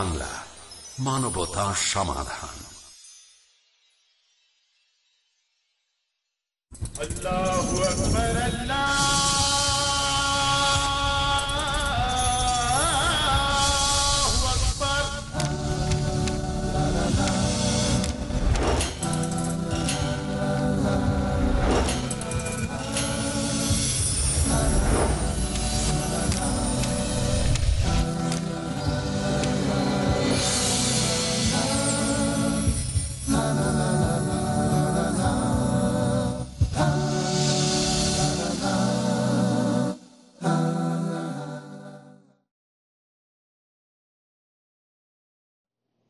বাংলা মানবতা সমাধান।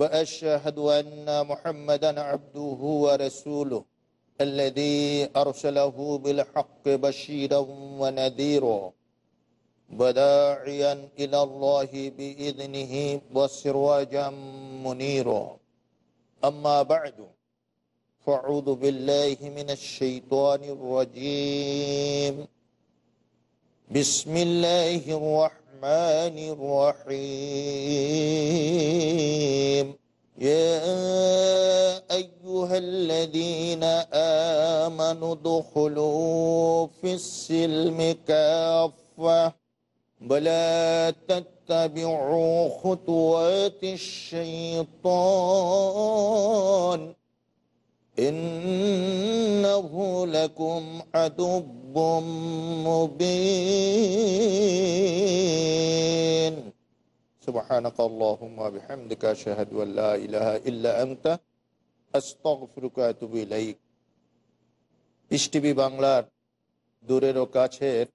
وأشهد أن محمدا عبده ورسوله الذي أرسله بالحق بشيرا ونذيرا وداعيا إلى الله بإذنه وسراجا منيرا. أما بعد فأعوذ بالله من الشيطان الرجيم. بسم الله الرحمن الرحيم. يا أيها الذين آمنوا ادخلوا في السلم كافة. ولا تتبعوا خطوات الشيطان. إنه لكم عدو مبين سبحانك اللهم وبحمدك أشهد أن لا إله إلا أنت أستغفرك وأتوب إليك টিভি বাংলার দূরের ও কাছের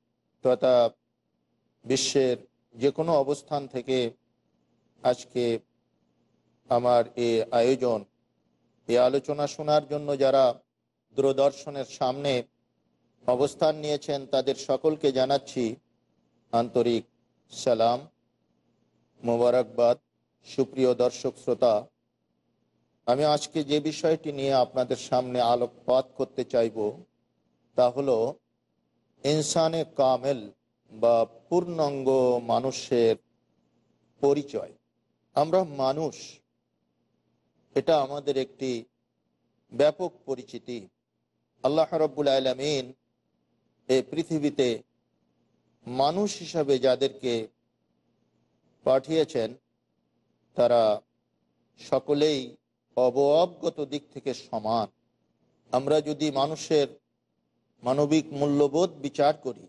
তথা বিশ্বের যে কোনো অবস্থান থেকে আজকে আমার এই আয়োজন এই আলোচনা শোনার জন্য যারা দূরদর্শনের সামনে অবস্থান নিয়েছেন, তাদের সকলকে জানাচ্ছি আন্তরিক সালাম, মোবারকবাদ, সুপ্রিয় দর্শক শ্রোতা। আমি আজকে যে বিষয়টি নিয়ে আপনাদের সামনে আলোকপাত করতে চাইব, তা হলো ইনসানে কামেল বা পূর্ণাঙ্গ মানুষের পরিচয়। আমরা মানুষ এটা আমাদের একটি ব্যাপক পরিচিতি। আল্লাহ রব্বুল আলমিন এই পৃথিবীতে মানুষ হিসাবে যাদেরকে পাঠিয়েছেন, তারা সকলেই অবগত দিক থেকে সমান। আমরা যদি মানুষের মানবিক মূল্যবোধ বিচার করি,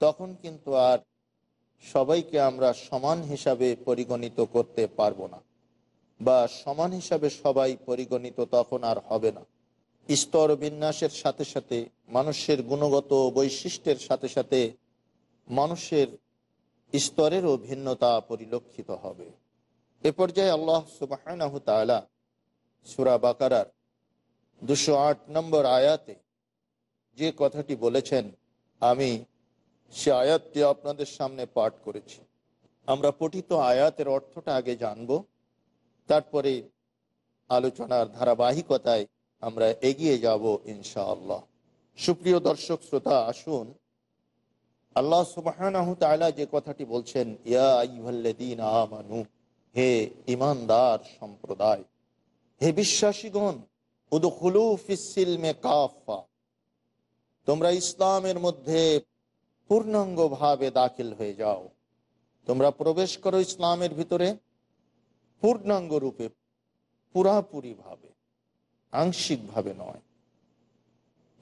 তখন কিন্তু আর সবাইকে আমরা সমান হিসাবে পরিগণিত করতে পারব না। বা সমান হিসাবে সবাই পরিগণিত তখন আর হবে না। স্তর বিন্যাসের সাথে সাথে, মানুষের গুণগত বৈশিষ্ট্যের সাথে সাথে মানুষের স্তরেরও ভিন্নতা পরিলক্ষিত হবে। এ পর্যায়ে আল্লাহ সুবাহ সুরা বাকারার দুশো আট নম্বর আয়াতে যে কথাটি বলেছেন, আমি সে আয়াতটি আপনাদের সামনে পাঠ করেছি। আমরা পঠিত আয়াতের অর্থটা আগে জানব। তারপরে আলোচনার ধারাবাহিকতায় আমরা এগিয়ে যাব ইনশাআল্লাহ। সুপ্রিয় দর্শক, শ্রোতা, আসুন। আল্লাহ সুবাহ যে কথাটি বলছেন আমানু, হে ইমানদার সম্প্রদায়, হে বিশ্বাসীগণ কাফা তোমরা ইসলামের মধ্যে পূর্ণাঙ্গ ভাবে দাখিল হয়ে যাও। তোমরা প্রবেশ করো ইসলামের ভিতরে পূর্ণাঙ্গ রূপে, পুরাপুরি ভাবে, আংশিক ভাবে নয়।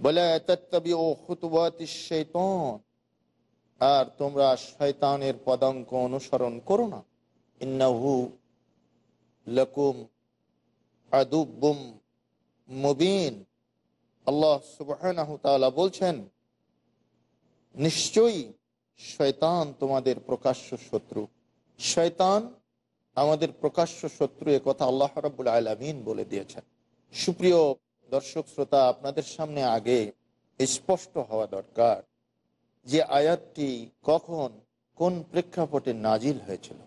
বলে শৈতন। আর তোমরা শয়তানের পদাঙ্ক অনুসরণ করো না। ইন্নাহু লকুম আদুব্বুম মুবিন। আল্লাহ সুবাহ বলছেন, নিশ্চয়ই শয়তান তোমাদের প্রকাশ্য শত্রু। শয়তান আমাদের প্রকাশ্য শত্রু এ কথা আল্লাহ রাবুল আলমিন বলে দিয়েছেন। সুপ্রিয় দর্শক শ্রোতা, আপনাদের সামনে আগে স্পষ্ট হওয়া দরকার যে আয়াতটি কখন কোন প্রেক্ষাপটে নাজিল হয়েছিল।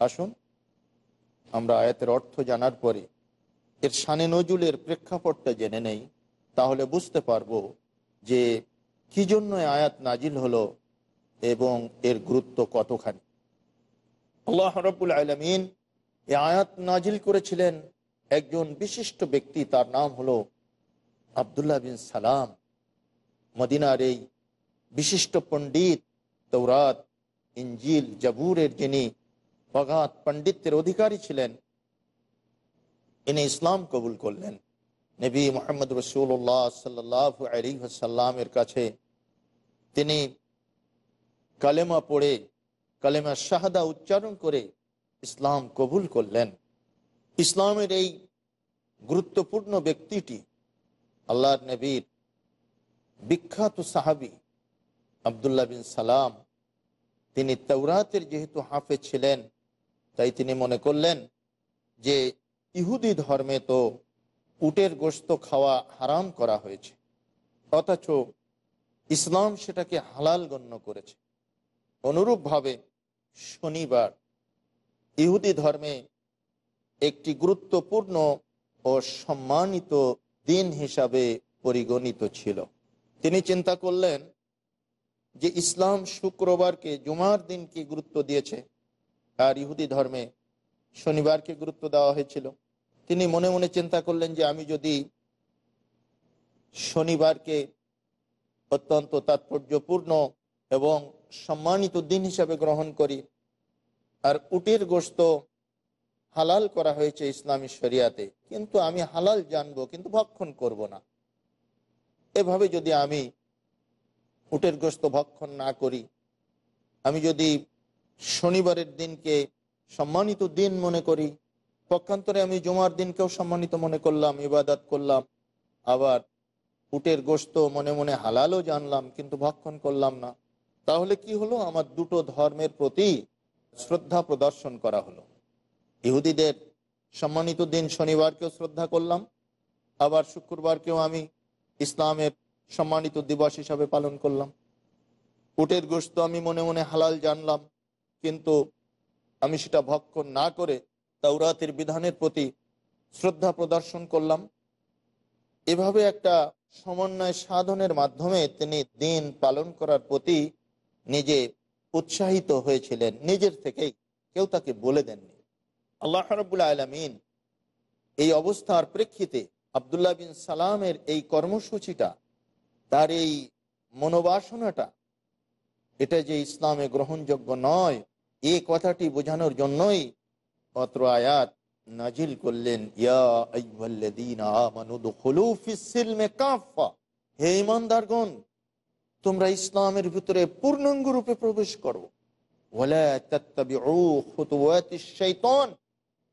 আসুন, আমরা আয়াতের অর্থ জানার পরে এর সানে নজুলের প্রেক্ষাপটটা জেনে নেই, তাহলে বুঝতে পারব যে কি জন্য আয়াত নাজিল হলো এবং এর গুরুত্ব কতখানি। আল্লাহ রবুল আলমিন এ আয়াত নাজিল করেছিলেন একজন বিশিষ্ট ব্যক্তি, তার নাম হলো আবদুল্লাহ বিন সালাম। মদিনার এই বিশিষ্ট পণ্ডিত তৌরাত ইঞ্জিল জাবুরের যিনি অগাধ পণ্ডিতের অধিকারী ছিলেন, ইনি ইসলাম কবুল করলেন। নবী মোহাম্মদ রসুল্লাহ সাল্লাহ আলী সাল্লামের কাছে তিনি কালেমা পড়ে কালেমা শাহাদা উচ্চারণ করে ইসলাম কবুল করলেন। ইসলামের এই গুরুত্বপূর্ণ ব্যক্তিটি আল্লাহর নবীর বিখ্যাত সাহাবি আবদুল্লাহ বিন সালাম। তিনি তৌরাতের যেহেতু হাফে ছিলেন, তাই তিনি মনে করলেন যে ইহুদি ধর্মে তো উটের গোস্ত খাওয়া হারাম করা হয়েছে, অথচ ইসলাম সেটাকে হালাল গণ্য করেছে। অনুরূপভাবে শনিবার ইহুদি ধর্মে একটি গুরুত্বপূর্ণ ও সম্মানিত দিন হিসাবে পরিগণিত ছিল। তিনি চিন্তা করলেন যে ইসলাম শুক্রবারকে জুমার দিনকে গুরুত্ব দিয়েছে আর ইহুদি ধর্মে শনিবারকে গুরুত্ব দেওয়া হয়েছিল। তিনি মনে মনে চিন্তা করলেন যে আমি যদি শনিবারকে অত্যন্ত তাৎপর্যপূর্ণ এবং সম্মানিত দিন হিসাবে গ্রহণ করি। আর উটের গোস্ত হালাল করা হয়েছে ইসলামী শরিয়াতে। কিন্তু আমি হালাল জানব, কিন্তু ভক্ষণ করব না। এভাবে যদি আমি উটের গোস্ত ভক্ষণ না করি, আমি যদি শনিবারের দিনকে সম্মানিত দিন মনে করি, পক্ষান্তরে আমি জুমার দিনকেও সম্মানিত মনে করলাম, ইবাদত করলাম, আবার উটের গোস্ত মনে মনে হালালও জানলাম, কিন্তু ভক্ষণ করলাম না। তাহলে কি হলো? আমার দুটো ধর্মের প্রতি শ্রদ্ধা প্রদর্শন করা হলো। ইহুদিদের সম্মানিত দিন শনিবারকেও শ্রদ্ধা করলাম, আবার শুক্রবারকেও আমি ইসলামের সম্মানিত দিবস হিসাবে পালন করলাম। উটের গোস্ত আমি মনে মনে হালাল জানলাম, কিন্তু আমি সেটা ভক্ষণ না করে তাওরাতের বিধানের প্রতি শ্রদ্ধা প্রদর্শন করলাম। এভাবে একটা সমন্বয় সাধনের মাধ্যমে তিনি দিন পালন করার প্রতি নিজে উৎসাহিত হয়েছিলেন, নিজের থেকেই কেউ তাকে বলে দেননি। আল্লাহ রবুল্লা আলমিন এই অবস্থার প্রেক্ষিতে আবদুল্লাহ বিন সালামের এই কর্মসূচিটা, তার এই মনোবাসনাটা, এটা যে ইসলামে গ্রহণযোগ্য নয়, এ কথাটি বোঝানোর জন্যই অত্র আয়াত নাজিল করলেন হে ইমানদারগণ তোমরা ইসলামের ভিতরে পূর্ণাঙ্গ রূপে প্রবেশ করো।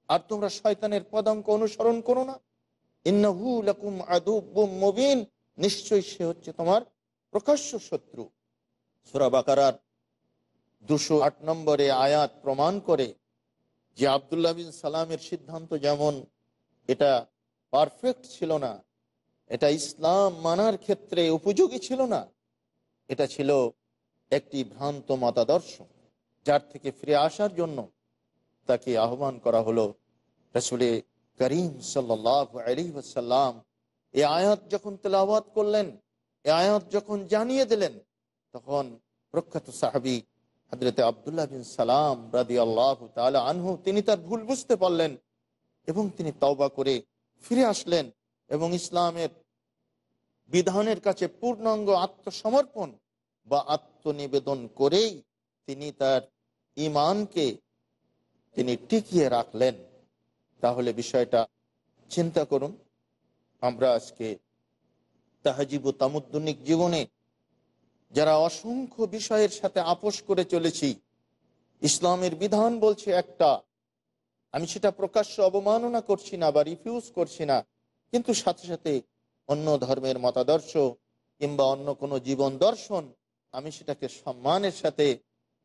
আর তোমরা শয়তানের পদাঙ্ক অনুসরণ করো না। মুবিন। নিশ্চয়ই সে হচ্ছে তোমার প্রকাশ্য শত্রু। সুরা বাকারার দুশো আট নম্বরে আয়াত প্রমাণ করে যে আবদুল্লাহ বিন সালামের সিদ্ধান্ত যেমন এটা পারফেক্ট ছিল না, এটা ইসলাম মানার ক্ষেত্রে উপযোগী ছিল না এটা ছিল একটি ভ্রান্ত মতাদর্শ, যার থেকে ফিরে আসার জন্য তাকে আহ্বান করা হলো রসুলে করিম সাল্লাম এ আয়াত যখন তেলাওয়াত করলেন, এ আয়াত যখন জানিয়ে দিলেন, তখন প্রখ্যাত সাহাবি হাজরতে আবদুল্লাহ বিন সালাম রাদি আল্লাহ আনহু, তিনি তার ভুল বুঝতে পারলেন এবং তিনি তওবা করে ফিরে আসলেন এবং ইসলামের বিধানের কাছে পূর্ণাঙ্গ আত্মসমর্পণ বা আত্মনিবেদন করেই তিনি তার ইমানকে তিনি টিকিয়ে রাখলেন। তাহলে বিষয়টা চিন্তা করুন। আমরা আজকে তাহাজিব তামুদ্দনিক জীবনে যারা অসংখ্য বিষয়ের সাথে আপোষ করে চলেছি, ইসলামের বিধান বলছে একটা। আমি সেটা প্রকাশ্য অবমাননা করছি না বা রিফিউজ করছি না। কিন্তু সাথে সাথে অন্য ধর্মের মতাদর্শ কিংবা অন্য কোনো জীবন দর্শন আমি সেটাকে সম্মানের সাথে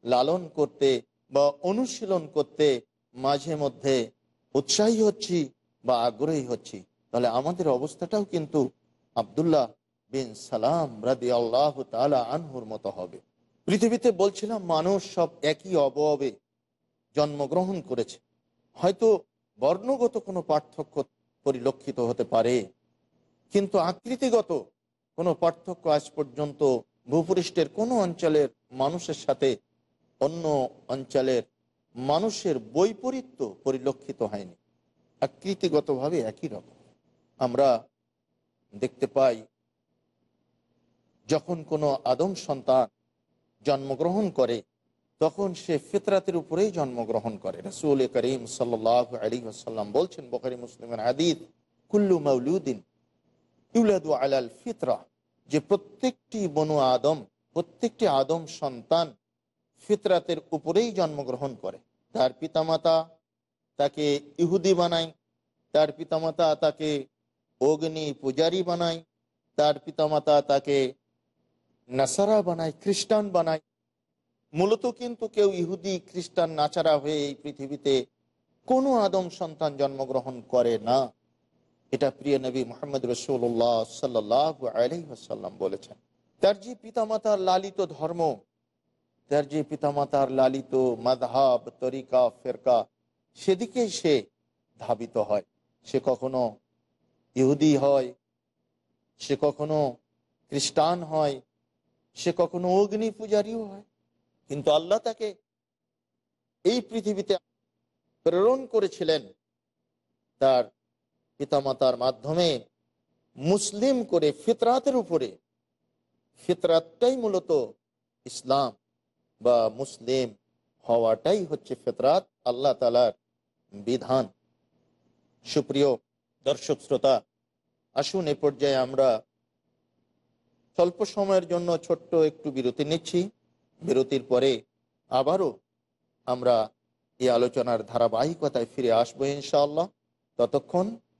লালন করতে বা অনুশীলন করতে মাঝে মধ্যে উৎসাহী হচ্ছি বা আগ্রহী হচ্ছি। তাহলে আমাদের অবস্থাটাও কিন্তু আবদুল্লাহ বিন সালাম রাদি আল্লাহ তালা আনহুর মতো হবে। পৃথিবীতে বলছিলাম মানুষ সব একই অবয়বে জন্মগ্রহণ করেছে। হয়তো বর্ণগত কোনো পার্থক্য পরিলক্ষিত হতে পারে, কিন্তু আকৃতিগত কোনো পার্থক্য আজ পর্যন্ত ভূপৃষ্ঠের কোনো অঞ্চলের মানুষের সাথে অন্য অঞ্চলের মানুষের বৈপরীত্য পরিলক্ষিত হয়নি। আকৃতিগতভাবে একই রকম। আমরা দেখতে পাই, যখন কোনো আদম সন্তান জন্মগ্রহণ করে, তখন সে ফিতরাতের উপরেই জন্মগ্রহণ করে। রসুল করিম সাল্লাহ আলী আসাল্লাম বলছেন বকারি মুসলিমের আদিদ কুল্লু মৌলুদ্দিন ইউলাদু আলাল ফিতরা। যে প্রত্যেকটি বনু আদম, প্রত্যেকটি আদম সন্তান ফিতরাতের উপরেই জন্মগ্রহণ করে। তার পিতামাতা তাকে ইহুদি বানায়, তার পিতামাতা তাকে অগ্নি পূজারী বানায়, তার পিতামাতা তাকে নাসারা বানায়, খ্রিস্টান বানায়। মূলত কিন্তু কেউ ইহুদি, খ্রিস্টান নাচারা হয়ে এই পৃথিবীতে কোনো আদম সন্তান জন্মগ্রহণ করে না। এটা প্রিয় নবী মোহাম্মদ রসুল্লাহ সাল্লাহ আলহাসাল্লাম বলেছেন। তার যে পিতামাতার লালিত ধর্ম, তার যে পিতামাতার লালিত মাধাব তরিকা, ফেরকা, সেদিকে সে ধাবিত হয়। সে কখনো ইহুদি হয়, সে কখনো খ্রিস্টান হয়, সে কখনো অগ্নি পূজারীও হয়। কিন্তু আল্লাহ তাকে এই পৃথিবীতে প্রেরণ করেছিলেন তার পিতামাতার মাধ্যমে মুসলিম করে ফিতরাতের উপরে, ফিতরাতটাই মূলত ইসলাম বা মুসলিম হওয়াটাই হচ্ছে ফেতরাত আল্লাহ তালার বিধান। সুপ্রিয় দর্শক শ্রোতা, আসুন এ পর্যায়ে আমরা স্বল্প সময়ের জন্য ছোট্ট একটু বিরতি নিচ্ছি। বিরতির পরে আবারও আমরা এই আলোচনার ধারাবাহিকতায় ফিরে আসব ইনশাআল্লাহ। ততক্ষণ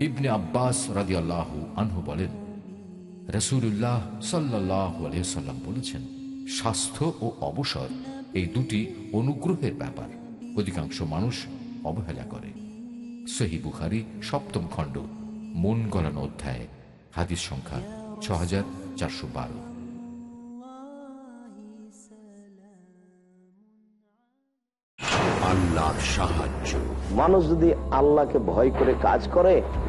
ইবনে আব্বাস রাজি আল্লাহ আনহু বলেন রসুল্লাহ সাল্লাহ আলহিসাল্লাম বলেছেন, স্বাস্থ্য ও অবসর এই দুটি অনুগ্রহের ব্যাপার। অধিকাংশ মানুষ অবহেলা করে। সহি বুখারি সপ্তম খণ্ড, মন গলানো অধ্যায়, হাদিস সংখ্যা ছ হাজার চারশো বারো। আল্লাহর সাহায্য। মানুষ যদি আল্লাহকে ভয় করে কাজ করে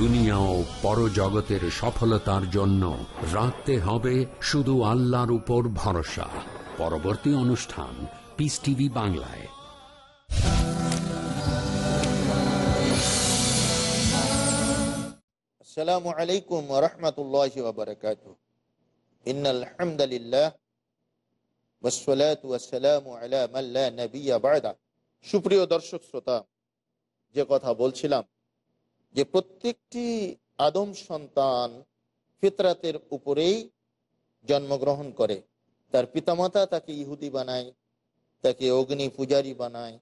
দুনিয়া ও পরজগতের সফলতার জন্য রাখতে হবে শুধু আল্লাহর উপর ভরসা। পরবর্তী অনুষ্ঠান পিস টিভি বাংলায়। আসসালামু আলাইকুম রহমতুল্লাহ বারকাত ইন্নাল হামদালিল্লাহ ওয়াসসালাতু ওয়াসসালামু আলা মান লা নাবিয়্যা বা'দা। সুপ্রিয় দর্শক, শ্রোতা, যে কথা বলছিলাম যে প্রত্যেকটি আদম সন্তান ফিতরাতের উপরেই জন্মগ্রহণ করে। তার পিতামাতা তাকে ইহুদি বানায়, তাকে অগ্নি পূজারী বানায়,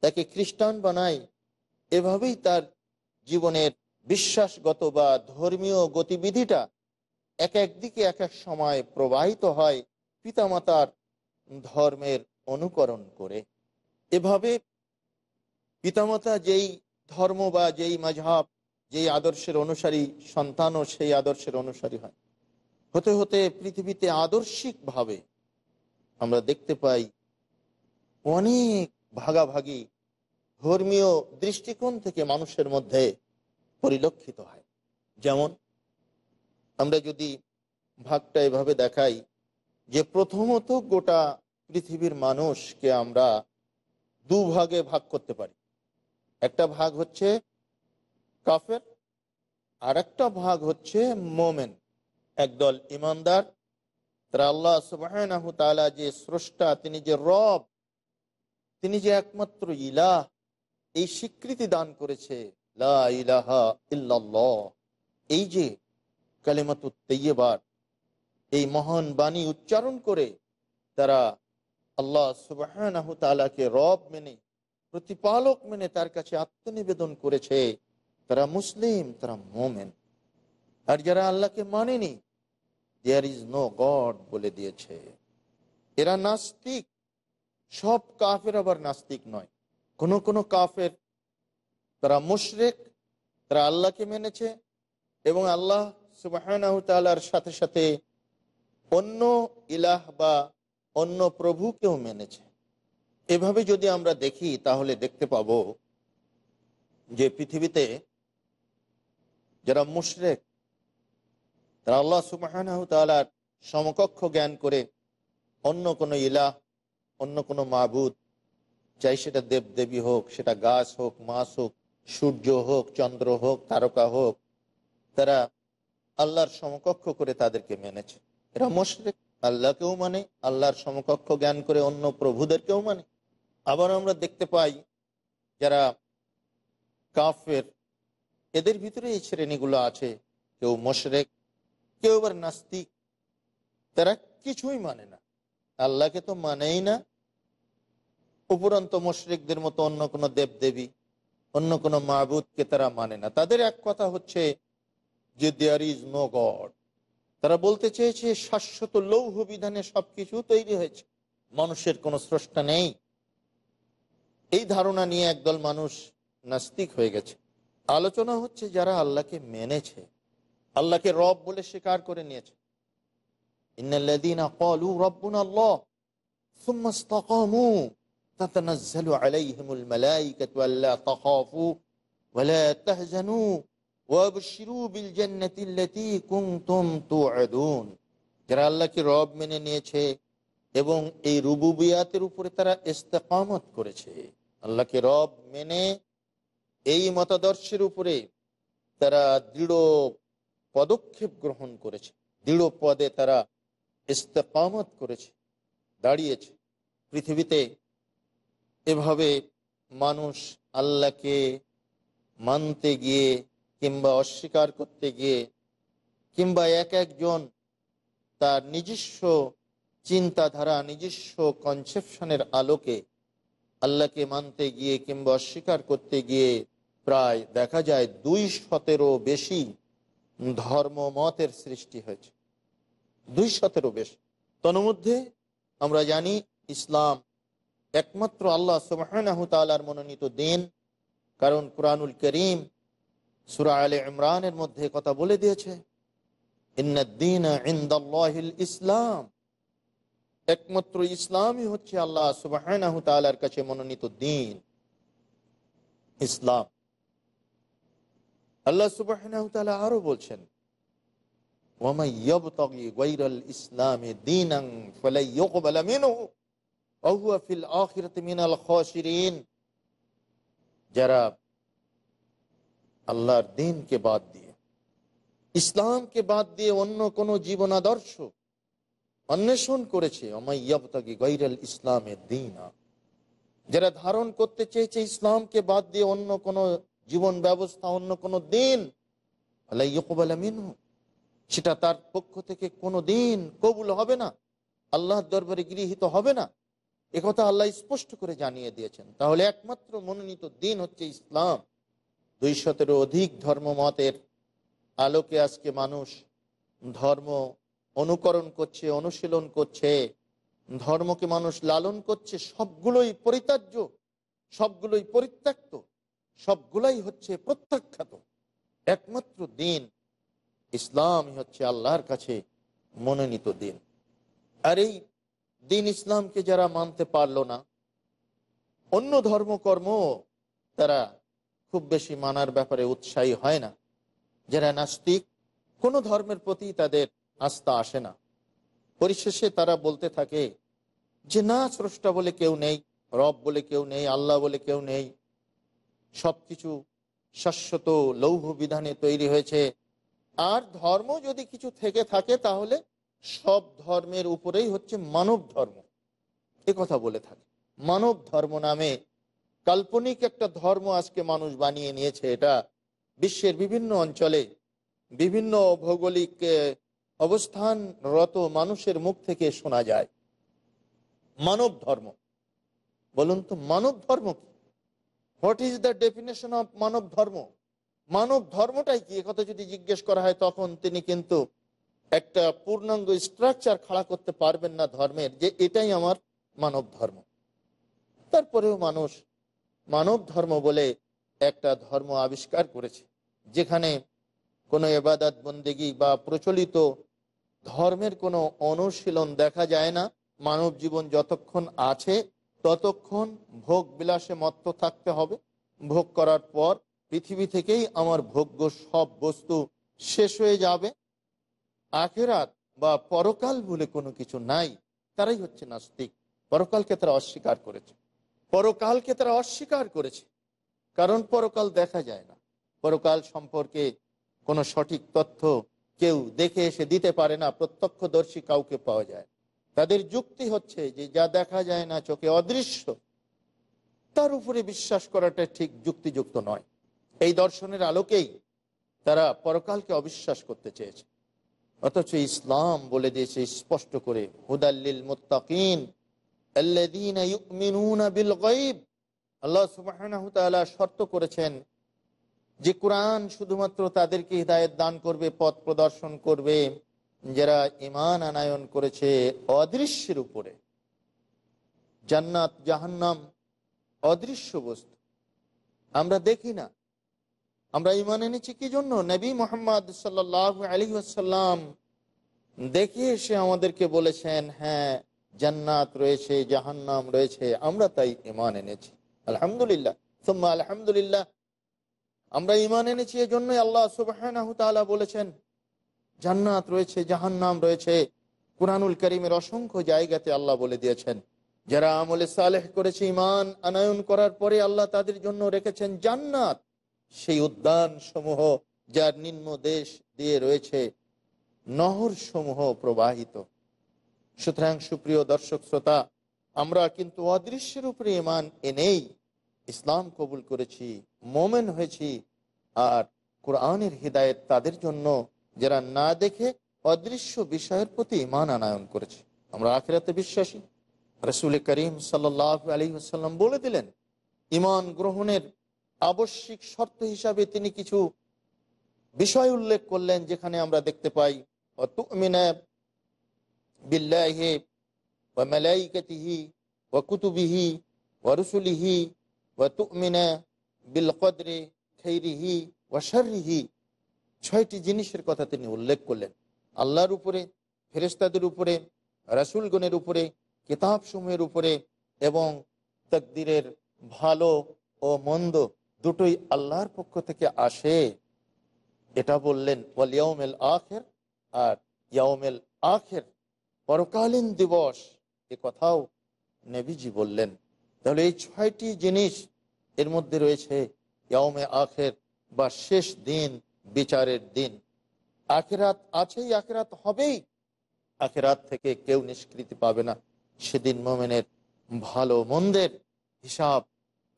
তাকে খ্রিস্টান বানায়। এভাবেই তার জীবনের বিশ্বাসগত বা ধর্মীয় গতিবিধিটা এক একদিকে এক এক সময় প্রবাহিত হয় পিতামাতার ধর্মের অনুকরণ করে। এভাবে পিতামাতা যেই ধর্ম বা যেই মাঝহাব, যেই আদর্শের অনুসারী সন্তানও সেই আদর্শের অনুসারী হয়। হতে হতে পৃথিবীতে আদর্শিকভাবে আমরা দেখতে পাই অনেক ভাগাভাগি ধর্মীয় দৃষ্টিকোণ থেকে মানুষের মধ্যে পরিলক্ষিত হয়। যেমন, আমরা যদি ভাগটা এভাবে দেখাই যে প্রথমত গোটা পৃথিবীর মানুষকে আমরা দুভাগে ভাগ করতে পারি। একটা ভাগ হচ্ছে কাফের আর একটা ভাগ হচ্ছে মোমেন। একদল ইমানদার, তারা আল্লাহ সুবাহ যে স্রষ্টা, তিনি যে রব, তিনি যে একমাত্র ইলাহ, এই স্বীকৃতি দান করেছে, লা ইলাহা এই যে কালেমাতু তৈয়বার এই মহান বাণী উচ্চারণ করে তারা আল্লাহ সুবাহ রব মেনে প্রতিপালক মেনে তার কাছে আত্মনিবেদন করেছে। তারা মুসলিম, তারা মোমেন। আর যারা আল্লাহকে মানেনি দেয়ার ইজ নো গড বলে দিয়েছে। এরা নাস্তিক। সব কাফের আবার নাস্তিক নয়। কোন কোন কাফের, তারা মুশরেক, তারা আল্লাহকে মেনেছে এবং আল্লাহ সুবাহর সাথে সাথে অন্য ইলাহ বা অন্য প্রভুকেও মেনেছে। এভাবে যদি আমরা দেখি, তাহলে দেখতে পাব যে পৃথিবীতে যারা মুশরেক, তারা আল্লাহ সুবাহ তালার সমকক্ষ জ্ঞান করে অন্য কোনো ইলা অন্য কোনো মাবুদ চাই সেটা দেবদেবী হোক, সেটা গাছ হোক, মাছ হোক, সূর্য হোক, চন্দ্র হোক, তারকা হোক, তারা আল্লাহর সমকক্ষ করে তাদেরকে মেনেছে। এরা মুশরিক, আল্লাহকেও মানে আল্লাহর সমকক্ষ জ্ঞান করে অন্য প্রভুদেরকেও মানে। আবার আমরা দেখতে পাই যারা কাফের, এদের ভিতরে এই শ্রেণীগুলো আছে। কেউ মশরেক, কেউ আবার নাস্তিক। তারা কিছুই মানে না। আল্লাহকে তো মানেই না। উপরন্ত মশরিকদের মতো অন্য কোনো দেবদেবী, অন্য কোনো মাহবুদকে তারা মানে না। তাদের এক কথা হচ্ছে যে দেয়ার ইজ নো গড তারা বলতে চেয়েছে, শাশ্বত লৌহ বিধানে সবকিছু তৈরি হয়েছে। মানুষের কোনো স্রষ্টা নেই। এই ধারণা নিয়ে একদল মানুষ নাস্তিক হয়ে গেছে। আলোচনা হচ্ছে যারা আল্লাহকে মেনেছে, আল্লাহকে রব বলে স্বীকার করে নিয়েছে। রব মেনে নিয়েছে এবং এই রুবুবিয়াতের উপরে তারা ইস্তেকামত করেছে। আল্লাহকে রব মেনে এই মতাদর্শের উপরে তারা দৃঢ় পদক্ষেপ গ্রহণ করেছে। দৃঢ় পদে তারা ইস্তেকামত করেছে, দাঁড়িয়েছে। পৃথিবীতে এভাবে মানুষ আল্লাহকে মানতে গিয়ে কিংবা অস্বীকার করতে গিয়ে কিংবা এক একজন তার নিজস্ব চিন্তাধারা, নিজস্ব কনসেপশনের আলোকে আল্লাহকে মানতে গিয়ে কিংবা অস্বীকার করতে গিয়ে প্রায় দেখা যায় দুই শতেরও বেশি ধর্ম মতের সৃষ্টি হয়েছে। দুই শতেরও বেশ। তন্মধ্যে আমরা জানি ইসলাম একমাত্র আল্লাহ সুবাহর মনোনীত দিন। কারণ কুরআনুল করিম সুরা আলে ইমরানের মধ্যে কথা বলে দিয়েছে ইসলাম। একমাত্র ইসলামই হচ্ছে আল্লাহ সুবাহ কাছে মনোনীত দিন, ইসলাম। আল্লাহ সুবাহ আরও বলছেন দিনকে বাদ দিয়ে, ইসলামকে বাদ দিয়ে অন্য কোন জীবন আদর্শ অন্বেষণ করেছে অমাইয়াবতাকি গৈরাল ইসলামের দিনা। যারা ধারণ করতে চেয়েছে ইসলামকে বাদ দিয়ে অন্য কোন জীবন ব্যবস্থা, অন্য কোন দিন মিনহু, সেটা তার পক্ষ থেকে কোনো দিন কবুল হবে না, আল্লাহর দরবারে গৃহীত হবে না। একথা আল্লাহ স্পষ্ট করে জানিয়ে দিয়েছেন। তাহলে একমাত্র মনোনীত দিন হচ্ছে ইসলাম। দুই শতেরও অধিক ধর্মমতের আলোকে আজকে মানুষ ধর্ম অনুকরণ করছে, অনুশীলন করছে, ধর্মকে মানুষ লালন করছে, সবগুলোই পরিত্যাজ্য, সবগুলোই পরিত্যক্ত, সবগুলোই হচ্ছে প্রত্যাখ্যাত। একমাত্র দিন, ইসলামই হচ্ছে আল্লাহর কাছে মনোনীত দিন। আর এই দিন ইসলামকে যারা মানতে পারল না, অন্য ধর্মকর্ম তারা খুব বেশি মানার ব্যাপারে উৎসাহী হয় না। যারা নাস্তিক, কোনো ধর্মের প্রতি তাদের আস্থা আসে না। পরিশেষে তারা বলতে থাকে, যে না, স্রষ্টা বলে কেউ নেই, রব বলে কেউ নেই, আল্লাহ বলে কেউ নেই। সবকিছু শাশ্বত লৌহ বিধানে তৈরি হয়েছে। আর ধর্ম যদি কিছু থেকে থাকে, তাহলে সব ধর্মের উপরেই হচ্ছে মানব ধর্ম। এ কথা বলে থাকে। মানব ধর্ম নামে কাল্পনিক একটা ধর্ম আজকে মানুষ বানিয়ে নিয়েছে। এটা বিশ্বের বিভিন্ন অঞ্চলে বিভিন্ন ভৌগোলিক অবস্থানরত মানুষের মুখ থেকে শোনা যায়। মানব ধর্ম। বলুন তো, মানব ধর্ম কি? What is the definition of মানব ধর্ম? মানব ধর্মটাই কি? কথা যদি জিজ্ঞেস করা হয়, তখন তিনি কিন্তু একটা পূর্ণাঙ্গ স্ট্রাকচার খাড়া করতে পারবেন না ধর্মের, যে এটাই আমার মানব ধর্ম। তারপরেও মানুষ মানব ধর্ম বলে একটা ধর্ম আবিষ্কার করেছে, যেখানে কোনো এবাদাত বন্দেগি বা প্রচলিত ধর্মের কোনো অনুশীলন দেখা যায় না। মানব জীবন যতক্ষণ আছে, ততক্ষণ ভোগ বিলাসে মত্ত থাকতে হবে। ভোগ করার পর পৃথিবী থেকেই আমার ভোগ্য সব বস্তু শেষ হয়ে যাবে। আখেরাত বা পরকাল বলে কোনো কিছু নাই। তারাই হচ্ছে নাস্তিক। পরকালকে তারা অস্বীকার করেছে। পরকালকে তারা অস্বীকার করেছে। কারণ পরকাল দেখা যায় না। পরকাল সম্পর্কে কোনো সঠিক তথ্য কেউ দেখে এসে দিতে পারে না, প্রত্যক্ষদর্শী কাউকে পাওয়া যায় তাদের যুক্তি হচ্ছে যে যা দেখা যায় না, চোখে অদৃশ্য, তার উপরে বিশ্বাস করাটা ঠিক যুক্তিযুক্ত নয়। এই দর্শনের আলোকেই তারা পরকালকে অবিশ্বাস করতে চেয়েছে। অথচ ইসলাম বলে দিয়েছে, স্পষ্ট করে হুদাল্লিল মুত্তাকিন আল্লাহ শর্ত করেছেন যে কোরআন শুধুমাত্র তাদেরকে হৃদায়ত দান করবে, পথ প্রদর্শন করবে, যারা ইমান আনায়ন করেছে অদৃশ্যের উপরে। জান্নাত, জাহান্নাম অদৃশ্য বস্তু। আমরা দেখি না। আমরা ইমান এনেছি কি জন্য? নবী মোহাম্মদ সাল্লাহ আলী আসাল্লাম দেখে এসে আমাদেরকে বলেছেন হ্যাঁ জান্নাত রয়েছে, জাহান্নাম রয়েছে, আমরা তাই ইমান এনেছি। আলহামদুলিল্লাহ। আলহামদুলিল্লাহ আমরা ইমান এনেছি এজন্য আল্লাহ সুবাহ বলেছেন, জান্নাত রয়েছে, জাহান্নাম রয়েছে। কুরআনুল করিমের অসংখ্য জায়গাতে আল্লাহ বলে দিয়েছেন, যারা আমলে সালেহ করেছে ইমান আনায়ন করার পরে আল্লাহ তাদের জন্য রেখেছেন জান্নাত, সেই উদ্যান সমূহ যার নিম্ন দেশ দিয়ে রয়েছে নহর সমূহ প্রবাহিত। সুতরাং সুপ্রিয় দর্শক, শ্রোতা, আমরা কিন্তু অদৃশ্যের উপরে ইমান এনেই ইসলাম কবুল করেছি, মোমেন হয়েছি আর কোরআনের হৃদায়ত তাদের জন্য যারা না দেখে অদৃশ্য বিষয়ের প্রতি ইমান আনায়ন করেছে। আমরা আখেরাতে বিশ্বাসী। রসুল করিম সাল্লাহ আলী আসাল্লাম বলে দিলেন, ইমান গ্রহণের আবশ্যিক শর্ত হিসাবে তিনি কিছু বিষয় উল্লেখ করলেন যেখানে আমরা দেখতে পাই বিল্লাহে ও মালাইকাতিহি ও কুতুবিহি ও রসুলিহি ছয়টি জিনিসের কথা তিনি উল্লেখ করলেন। আল্লাহর উপরে ফেরেস্তাদের উপরে, রাসুলগণের উপরে কিতাব কিতাবসমূহের উপরে এবং তকদিরের ভালো ও মন্দ দুটোই আল্লাহর পক্ষ থেকে আসে। এটা বললেন, ওয়াল ইয়াউমেল আখের আর ইয়াউমেল আখের পরকালীন দিবস এ কথাও নেবিজি বললেন। তাহলে এই ছয়টি জিনিস এর মধ্যে রয়েছে ইয়াউমে আখের বা শেষ দিন, বিচারের দিন। আখেরাত আছেই, আখেরাত হবেই। আখেরাত থেকে কেউ নিষ্কৃতি পাবে না। সেদিন মোমেনের ভালো মন্দের হিসাব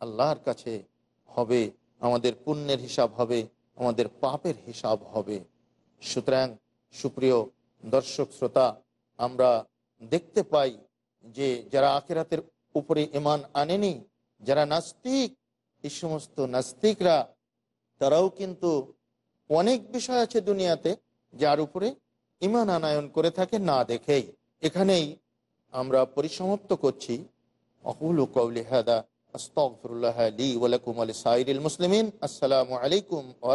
আল্লাহর কাছে হবে, আমাদের পুণ্যের হিসাব হবে, আমাদের পাপের হিসাব হবে। সুতরাং সুপ্রিয় দর্শক শ্রোতা, আমরা দেখতে পাই যে যারা আখেরাতের উপরে ইমান আনেনি, যারা নাস্তিক, এই সমস্ত নাস্তিকরা, তারাও কিন্তু অনেক বিষয় আছে দুনিয়াতে যার উপরে ইমান আনায়ন করে থাকে না দেখেই। এখানেই আমরা পরিসমাপ্ত করছি। অকুল কৌলি হাদা আস্তফরুল্লাহ আলী ওয়ালাকুম আলী সাইরুল মুসলিমিন। আসসালামু আলাইকুম ওয়া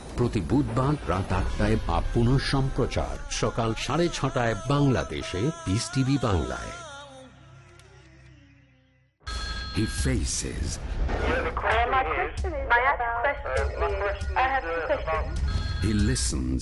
প্রতি বুধবার রাত আটটায় বা পুনঃ সম্প্রচার সকাল সাড়ে ছটায় বাংলাদেশে পিস টিভি বাংলায় He faces, My question is, my question is, I have two questions. he listens,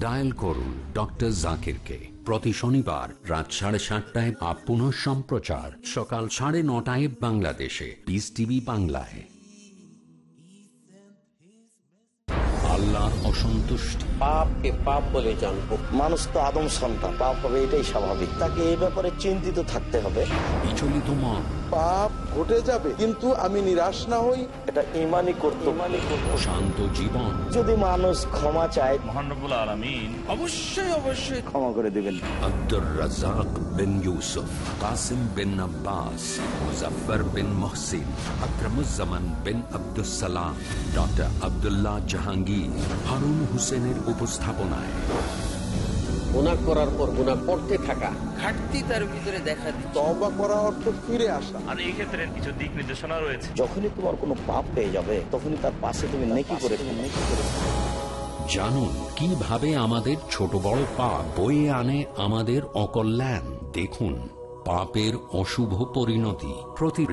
dial করুন ডক্টর জাকিরকে প্রতি শনিবার রাত সাড়ে সাতটায় আপ পুনঃ সম্প্রচার সকাল সাড়ে নটায় বাংলাদেশে। পিস টিভি বাংলায়। আল্লাহর অসন্তুষ্টি। পাপকে পাপ বলে জানব। মানুষ তো আদম সন্তান। পাপ হবে এটাই স্বাভাবিক। তাকে এই ব্যাপারে চিন্তিত থাকতে হবে। বিচলিত মন। পাপ ঘটে যাবে। কিন্তু আমি নিরাশ না হই এটা ইমানই করতে শান্ত জীবন। যদি মানুষ ক্ষমা চায় মহানবুল আলমিন। অবশ্যই অবশ্যই। ক্ষমা করে দিবেন। আব্দুর রাজাক বিন ইউসুফ কাসিম বিন আব্বাস মুজফর বিন মহসিন আকরমুজ্জামান বিন আব্দুল সালাম ডক্টর আবদুল্লাহ জাহাঙ্গীর হারুন হোসেনের উপস্থাপনায়। গুনাহ করার পর গুনাহ করতে থাকা। ঘাটতি তার ভিতরে দেখা তবা করা অর্থ ফিরে আসা। আর এই ক্ষেত্রে কিছু দিক নির্দেশনা রয়েছে। যখনই তোমার কোনো পাপ পেয়ে যাবে তখনই তার পাশে তুমি নেকি করে নেকি করে জানুন কীভাবে আমাদের ছোট বড় পাপ বয়ে আনে আমাদের অকল্যাণ। দেখুন পাপের অশুভ পরিণতি প্রতি